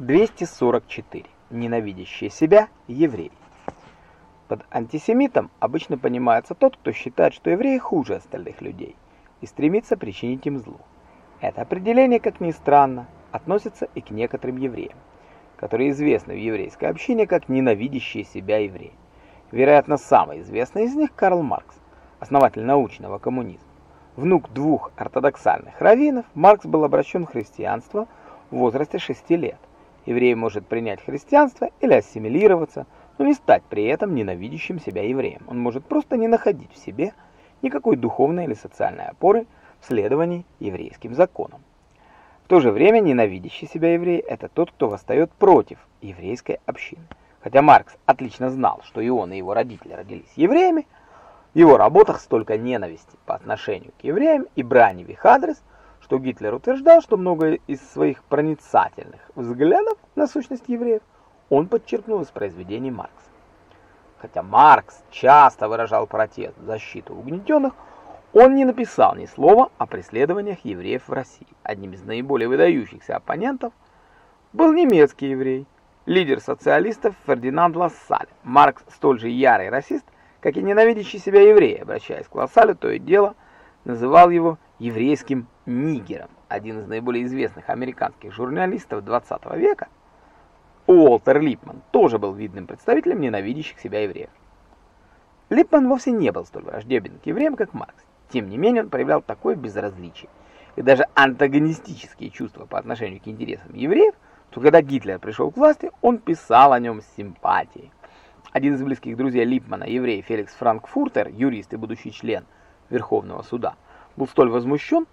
244. Ненавидящие себя евреи. Под антисемитом обычно понимается тот, кто считает, что евреи хуже остальных людей и стремится причинить им зло. Это определение, как ни странно, относится и к некоторым евреям, которые известны в еврейской общине как ненавидящие себя евреи. Вероятно, самый известный из них Карл Маркс, основатель научного коммунизма. Внук двух ортодоксальных раввинов, Маркс был обращен в христианство в возрасте 6 лет. Еврей может принять христианство или ассимилироваться, но не стать при этом ненавидящим себя евреем. Он может просто не находить в себе никакой духовной или социальной опоры в следовании еврейским законам. В то же время ненавидящий себя еврей – это тот, кто восстает против еврейской общины. Хотя Маркс отлично знал, что и он, и его родители родились евреями, в его работах столько ненависти по отношению к евреям и брани в их адрес, что Гитлер утверждал, что многое из своих проницательных взглядов на сущность евреев он подчеркнул из произведений Маркса. Хотя Маркс часто выражал протест в защиту угнетенных, он не написал ни слова о преследованиях евреев в России. Одним из наиболее выдающихся оппонентов был немецкий еврей, лидер социалистов Фердинанд Лассаль. Маркс столь же ярый расист, как и ненавидящий себя еврей, обращаясь к Лассалю, то и дело называл его еврейским нигером. Один из наиболее известных американских журналистов 20 века, Уолтер Липман, тоже был видным представителем ненавидящих себя евреев. Липман вовсе не был столь враждебен к евреям, как Маркс. Тем не менее, он проявлял такое безразличие и даже антагонистические чувства по отношению к интересам евреев, что когда Гитлер пришел к власти, он писал о нем с симпатией. Один из близких друзей Липмана, еврей Феликс Франкфуртер, юрист и будущий член Верховного суда, был столь возмущен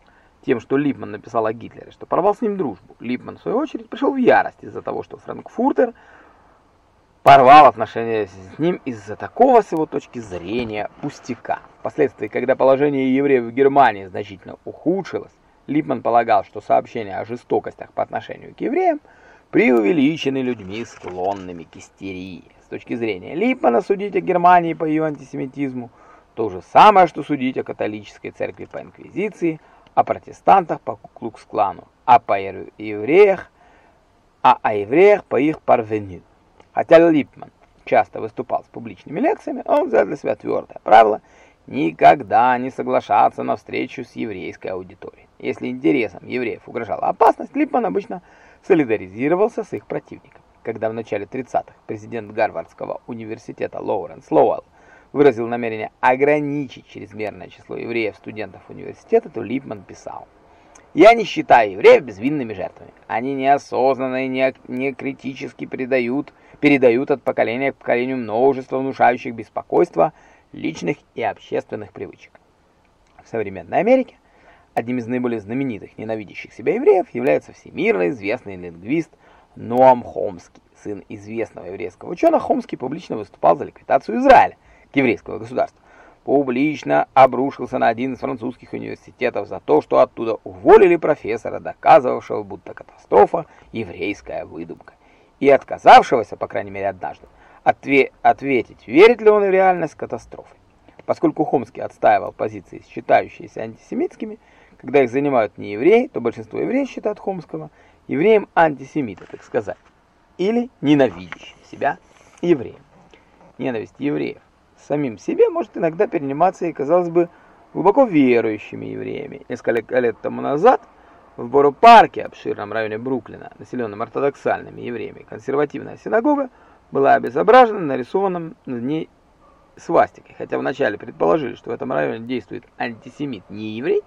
тем, что Липман написал о Гитлере, что порвал с ним дружбу. Липман, в свою очередь, пришел в ярость из-за того, что Франкфуртер порвал отношения с ним из-за такого, с его точки зрения, пустяка. Впоследствии, когда положение евреев в Германии значительно ухудшилось, Липман полагал, что сообщения о жестокостях по отношению к евреям преувеличены людьми, склонными к истерии. С точки зрения Липмана судить о Германии по ее антисемитизму то же самое, что судить о католической церкви по инквизиции, о протестантах по Куклукс-клану, а по евреях, а о евреях по их парвеню. Хотя Липман часто выступал с публичными лекциями, он взял для себя твердое правило никогда не соглашаться на встречу с еврейской аудиторией. Если интересам евреев угрожала опасность, Липман обычно солидаризировался с их противником когда в начале 30-х президент Гарвардского университета Лоуренс Лоуэлл выразил намерение ограничить чрезмерное число евреев-студентов университета, то Липман писал «Я не считаю евреев безвинными жертвами. Они неосознанно и не, передают, передают от поколения к поколению множество внушающих беспокойства личных и общественных привычек». В современной Америке одним из наиболее знаменитых ненавидящих себя евреев является всемирно известный лингвист Ноам Хомский, сын известного еврейского ученого, Хомский публично выступал за ликвидацию Израиля, еврейского государства. Публично обрушился на один из французских университетов за то, что оттуда уволили профессора, доказывавшего, будто катастрофа – еврейская выдумка, и отказавшегося, по крайней мере однажды, отве ответить, верит ли он в реальность катастрофы. Поскольку Хомский отстаивал позиции, считающиеся антисемитскими, когда их занимают не евреи, то большинство евреев считают Хомского – евреем антисемита, так сказать, или ненавидящим себя евреем. Ненависть евреев самим себе может иногда перениматься и, казалось бы, глубоко верующими евреями. Несколько лет тому назад в Боро-парке, обширном районе Бруклина, населенном ортодоксальными евреями, консервативная синагога была обезображена нарисованным на ней свастикой. Хотя вначале предположили, что в этом районе действует антисемит не еврей,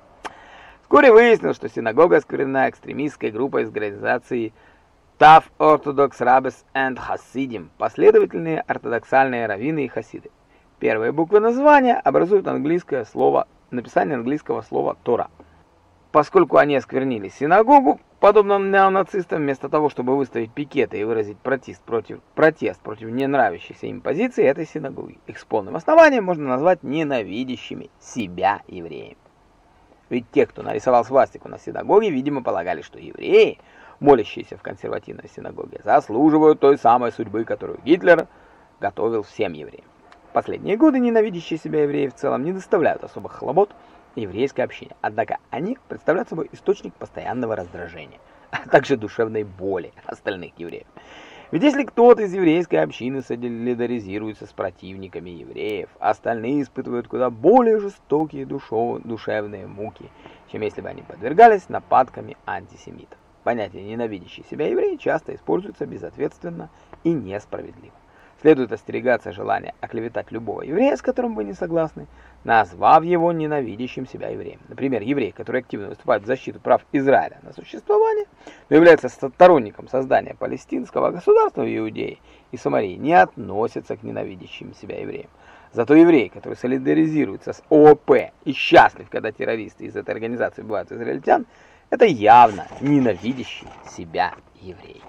Вскоре выяснилось, что синагога осквернена экстремистской группой из организации Tough Orthodox Rabbis and Hasidim, последовательные ортодоксальные раввины и хасиды. Первые буквы названия образуют английское слово, написание английского слова Тора. Поскольку они осквернили синагогу, подобно неонацистам, вместо того, чтобы выставить пикеты и выразить протест против, протест против ненравящейся им позиции этой синагоги, их с полным основанием можно назвать ненавидящими себя евреями. Ведь те, кто нарисовал свастику на синагоге, видимо, полагали, что евреи, молящиеся в консервативной синагоге, заслуживают той самой судьбы, которую Гитлер готовил всем евреям. Последние годы ненавидящие себя евреи в целом не доставляют особых хлопот еврейской общине, однако они представляют собой источник постоянного раздражения. а также душевной боли остальных евреев. Ведь если кто-то из еврейской общины солидаризируется с противниками евреев, остальные испытывают куда более жестокие душев, душевные муки, чем если бы они подвергались нападками антисемитов. Понятие «ненавидящий себя еврей» часто используется безответственно и несправедливо. Следует остерегаться желания оклеветать любого еврея, с которым вы не согласны, назвав его ненавидящим себя евреем. Например, еврей, который активно выступает в защиту прав Израиля на существование, но является сторонником создания палестинского государства в Иудее и Самарии, не относится к ненавидящим себя евреям. Зато еврей, который солидаризируется с ООП и счастлив, когда террористы из этой организации бывают израильтян, это явно ненавидящий себя еврей.